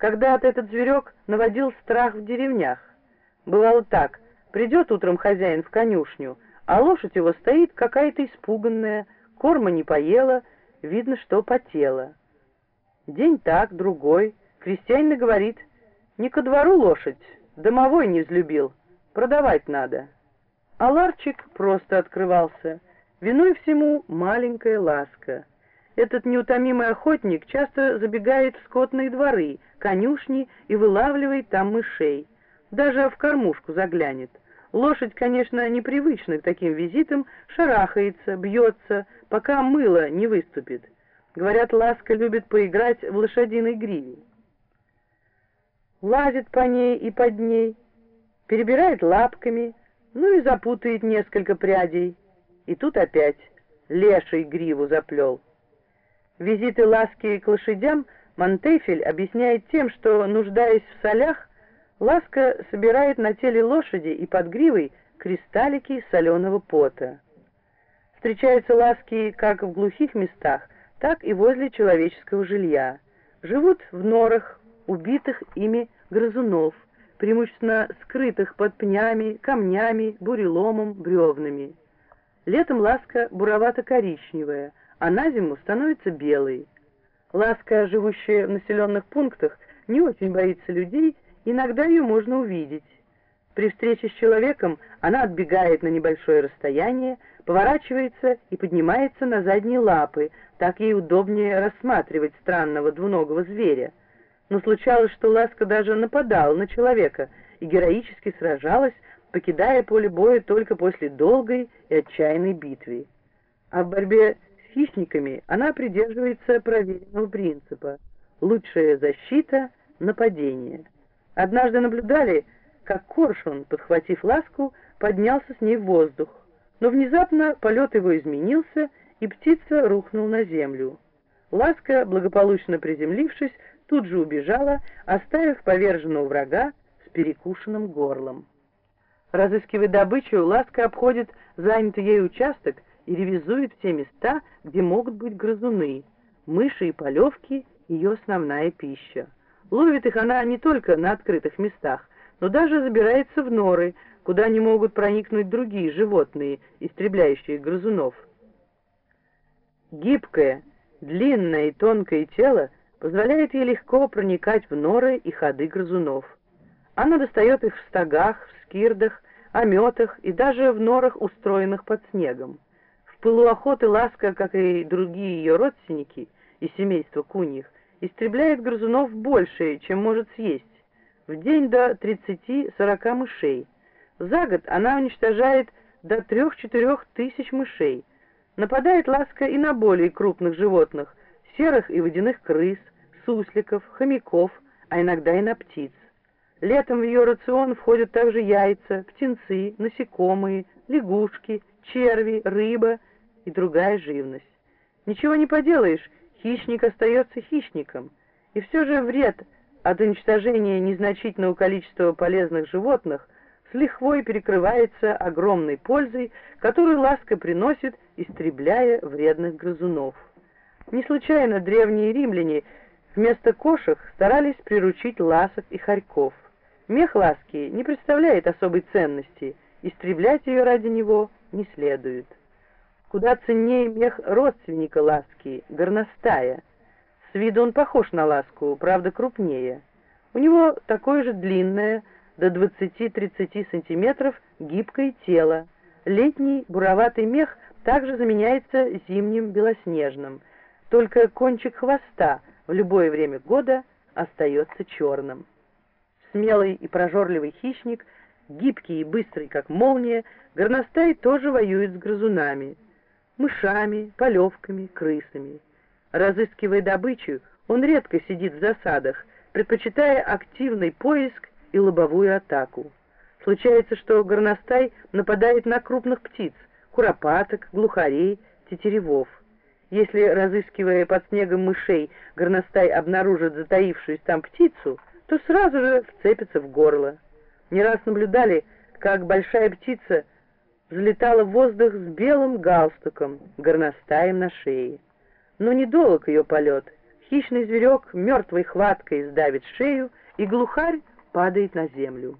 Когда-то этот зверек наводил страх в деревнях. Бывало так, придет утром хозяин в конюшню, а лошадь его стоит какая-то испуганная, корма не поела, видно, что потела. День так, другой, крестьянин говорит, не ко двору лошадь, домовой не взлюбил, продавать надо. А ларчик просто открывался, виной всему маленькая ласка. Этот неутомимый охотник часто забегает в скотные дворы, конюшни и вылавливает там мышей. Даже в кормушку заглянет. Лошадь, конечно, непривычна к таким визитам, шарахается, бьется, пока мыло не выступит. Говорят, Ласка любит поиграть в лошадиной гриве. Лазит по ней и под ней, перебирает лапками, ну и запутает несколько прядей. И тут опять леший гриву заплел. Визиты Ласки к лошадям Монтефель объясняет тем, что, нуждаясь в солях, Ласка собирает на теле лошади и под гривой кристаллики соленого пота. Встречаются ласки как в глухих местах, так и возле человеческого жилья. Живут в норах убитых ими грызунов, преимущественно скрытых под пнями, камнями, буреломом, бревнами. Летом ласка буровато-коричневая, а на зиму становится белой. Ласка, живущая в населенных пунктах, не очень боится людей, иногда ее можно увидеть. При встрече с человеком она отбегает на небольшое расстояние, поворачивается и поднимается на задние лапы, так ей удобнее рассматривать странного двуногого зверя. Но случалось, что Ласка даже нападала на человека и героически сражалась, покидая поле боя только после долгой и отчаянной битвы. А в борьбе хищниками она придерживается проверенного принципа «лучшая защита — нападение». Однажды наблюдали, как коршун, подхватив ласку, поднялся с ней в воздух, но внезапно полет его изменился, и птица рухнула на землю. Ласка, благополучно приземлившись, тут же убежала, оставив поверженного врага с перекушенным горлом. Разыскивая добычу, Ласка обходит занятый ей участок и ревизует все места, где могут быть грызуны. Мыши и полевки — ее основная пища. Ловит их она не только на открытых местах, но даже забирается в норы, куда не могут проникнуть другие животные, истребляющие грызунов. Гибкое, длинное и тонкое тело позволяет ей легко проникать в норы и ходы грызунов. Она достает их в стогах, в скирдах, ометах и даже в норах, устроенных под снегом. Пылу охоты Ласка, как и другие ее родственники из семейства куньих, истребляет грызунов больше, чем может съесть. В день до 30-40 мышей. За год она уничтожает до 3-4 тысяч мышей. Нападает ласка и на более крупных животных, серых и водяных крыс, сусликов, хомяков, а иногда и на птиц. Летом в ее рацион входят также яйца, птенцы, насекомые, лягушки, черви, рыба и другая живность. Ничего не поделаешь, хищник остается хищником, и все же вред от уничтожения незначительного количества полезных животных с лихвой перекрывается огромной пользой, которую ласка приносит, истребляя вредных грызунов. Не случайно древние римляне вместо кошек старались приручить ласок и хорьков. Мех ласки не представляет особой ценности, истреблять ее ради него не следует. Куда ценнее мех родственника ласки, горностая. С виду он похож на ласку, правда крупнее. У него такое же длинное, до 20-30 сантиметров, гибкое тело. Летний буроватый мех также заменяется зимним белоснежным, только кончик хвоста в любое время года остается черным. Смелый и прожорливый хищник, гибкий и быстрый, как молния, горностай тоже воюет с грызунами — мышами, полевками, крысами. Разыскивая добычу, он редко сидит в засадах, предпочитая активный поиск и лобовую атаку. Случается, что горностай нападает на крупных птиц, куропаток, глухарей, тетеревов. Если, разыскивая под снегом мышей, горностай обнаружит затаившуюся там птицу, то сразу же вцепится в горло. Не раз наблюдали, как большая птица взлетала в воздух с белым галстуком, горностаем на шее. Но недолг ее полет. хищный зверек мертвой хваткой сдавит шею, и глухарь падает на землю.